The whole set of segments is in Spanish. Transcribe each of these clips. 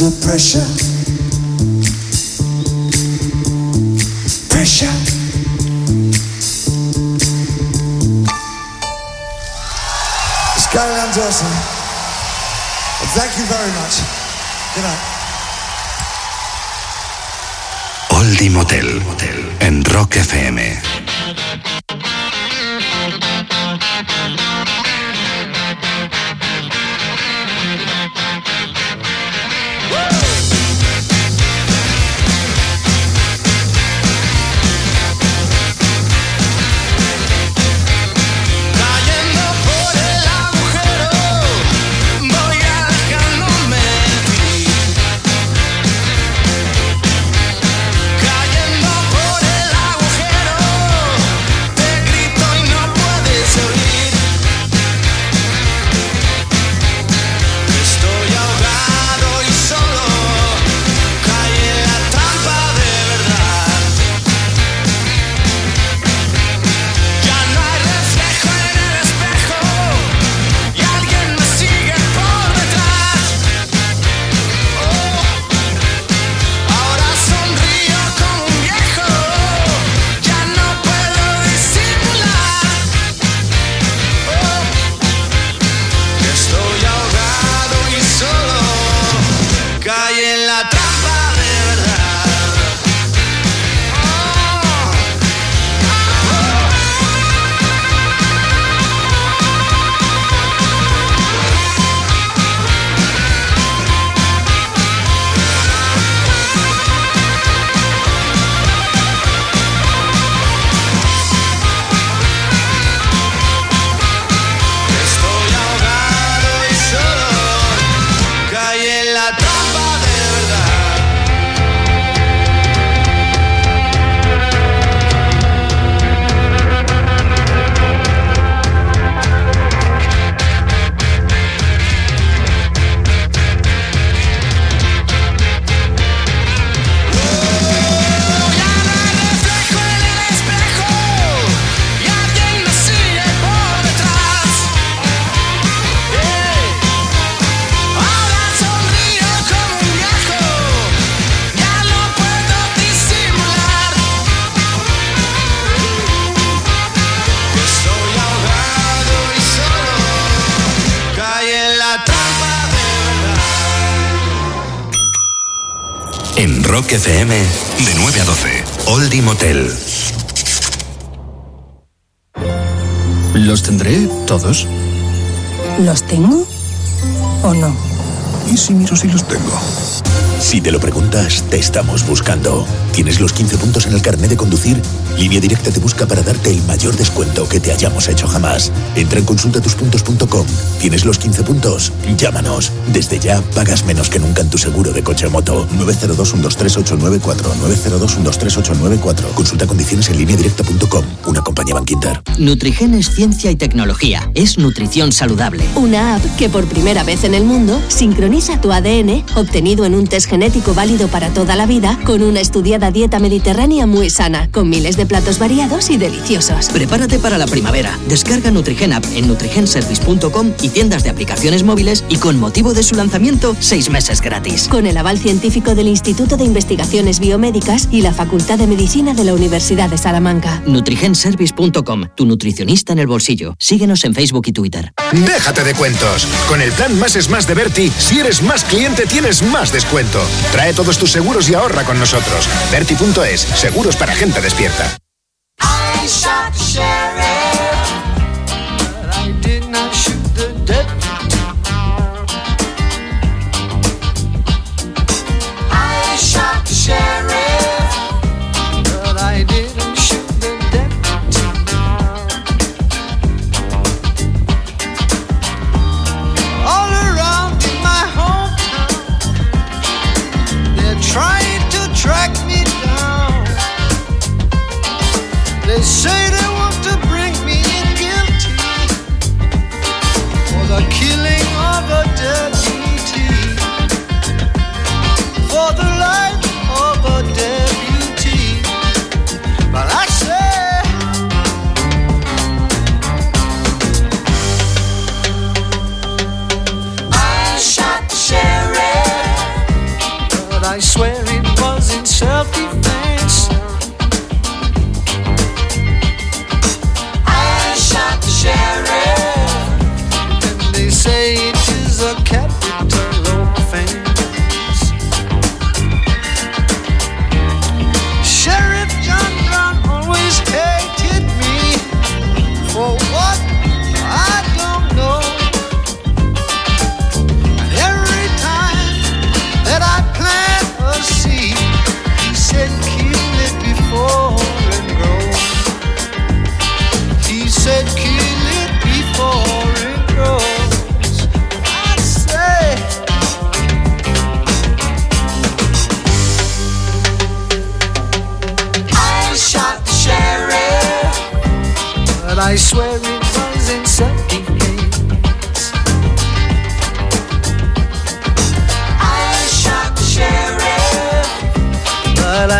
under pressure. Pressure. Skyland Dawson. Eh? Thank you very much. Good night. Oldie Motel en Rock FM. En Rock FM, de 9 a 12, Oldie Motel. ¿Los tendré todos? ¿Los tengo o no? ¿Y si miro si los tengo? Si te lo preguntas, te estamos buscando. ¿Tienes los 15 puntos en el carnet de conducir? Línea Directa te busca para darte el mayor descuento que te hayamos hecho jamás. Entra en consultatuspuntos.com. ¿Tienes los 15 puntos? Llámanos. Desde ya pagas menos que nunca en tu seguro de coche o moto. 902-123-894. 902-123-894. Consulta condiciones en lineadirecta.com. Una compañía Banquinter. Nutrigen es ciencia y tecnología. Es nutrición saludable. Una app que por primera vez en el mundo sincroniza tu ADN, obtenido en un test genético válido para toda la vida, con una estudiada dieta mediterránea muy sana, con miles de platos variados y deliciosos. Prepárate para la primavera. Descarga Nutrigen App en nutrigenservice.com y tiendas de aplicaciones móviles y con motivo de su lanzamiento, seis meses gratis. Con el aval científico del Instituto de Investigaciones Biomédicas y la Facultad de Medicina de la Universidad de Salamanca. Nutrigenservice.com, tu nutricionista en el bolsillo. Síguenos en Facebook y Twitter. Déjate de cuentos. Con el plan Más es Más de Berti, si eres más cliente tienes más descuento. Trae todos tus seguros y ahorra con nosotros. Berti.es, seguros para gente despierta. Yeah.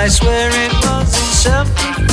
I swear it wasn't self defense.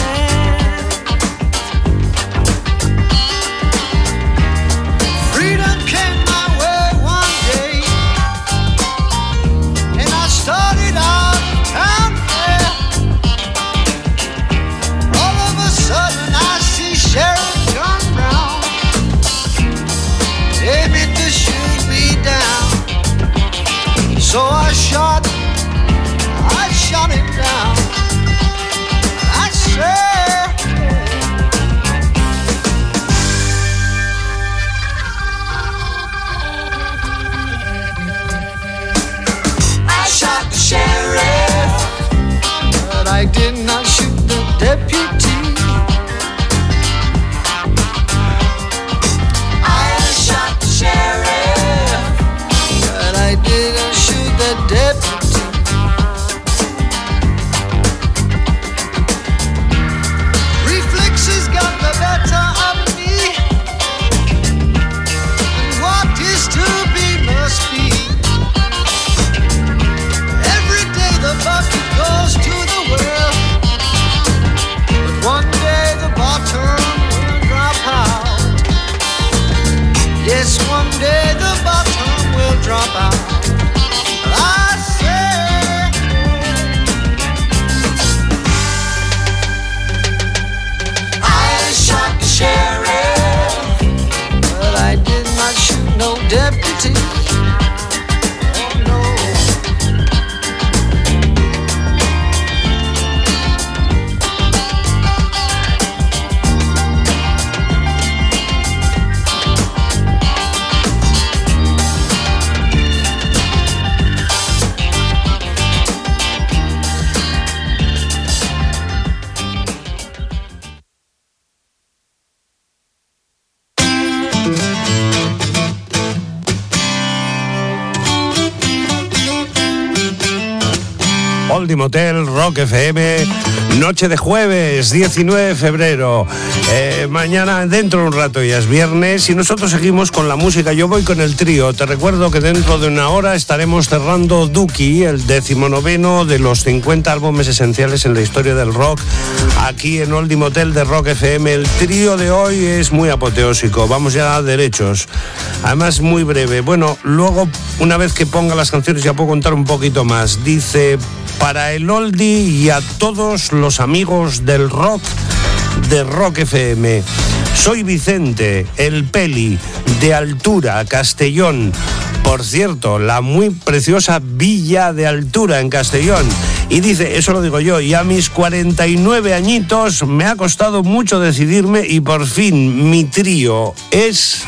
Motel, Rock FM, noche de jueves, 19 de febrero. Eh, mañana, dentro de un rato, ya es viernes y nosotros seguimos con la música. Yo voy con el trío. Te recuerdo que dentro de una hora estaremos cerrando Duki, el decimonoveno de los 50 álbumes esenciales en la historia del rock, aquí en Oldie Motel de Rock FM. El trío de hoy es muy apoteósico. Vamos ya a derechos. Además, muy breve. Bueno, luego, una vez que ponga las canciones, ya puedo contar un poquito más. Dice para el oldie y a todos los amigos del rock de Rock FM. Soy Vicente, el Peli, de Altura, Castellón. Por cierto, la muy preciosa Villa de Altura en Castellón. Y dice, eso lo digo yo, y a mis 49 añitos me ha costado mucho decidirme y por fin mi trío es...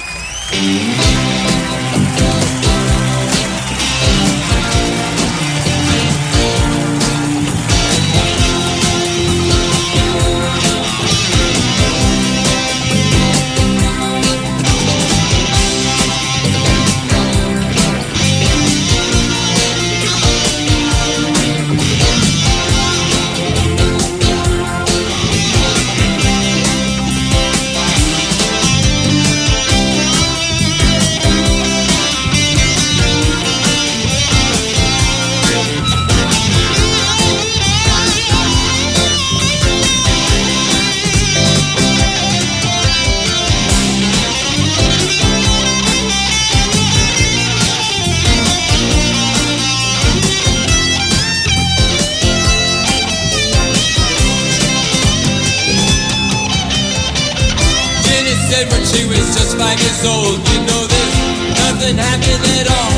just old. You know this, nothing happened at all.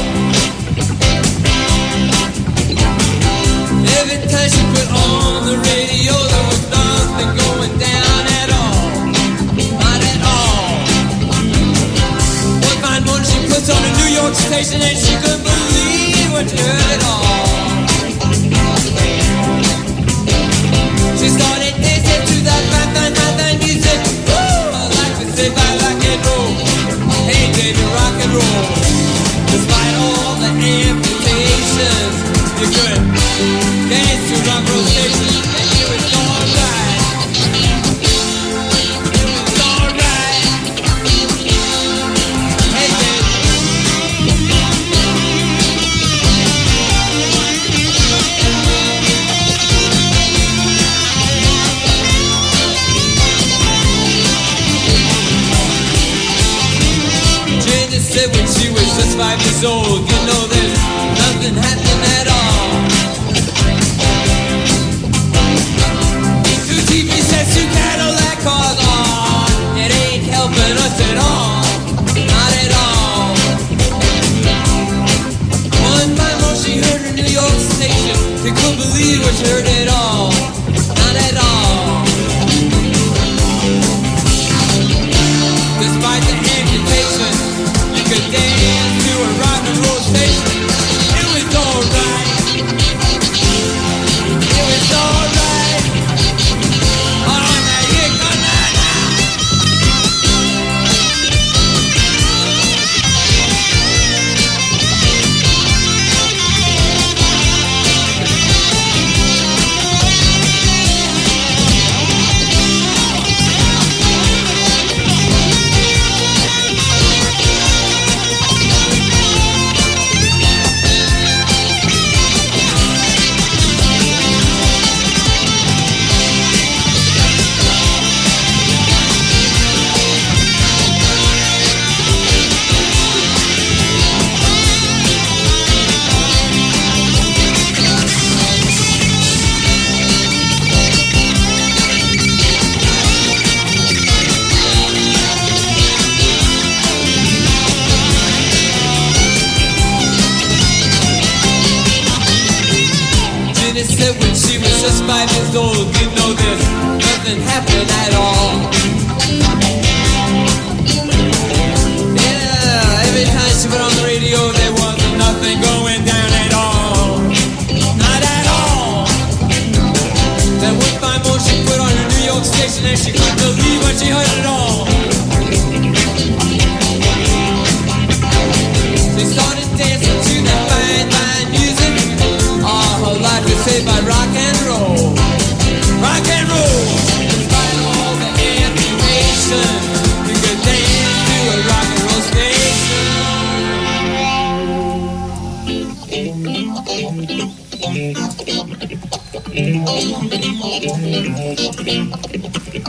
Every time she on the radio, there was nothing going down at all. Not at all. One fine morning she puts on a New York station and she couldn't believe what she heard at all. Know there's nothing happening she couldn't believe what she heard at all. Started dancing to that fine, fine music. All her life was saved by rock and roll. Rock and roll! Despite all the you dance to a rock and roll station.